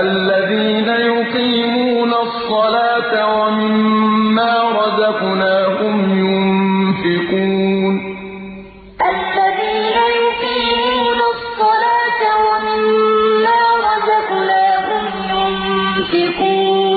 الذين يقيمون الصلاة ومما رزقناهم ينفقون. الذين يقيمون الصلاة ومما رزقناهم ينفقون.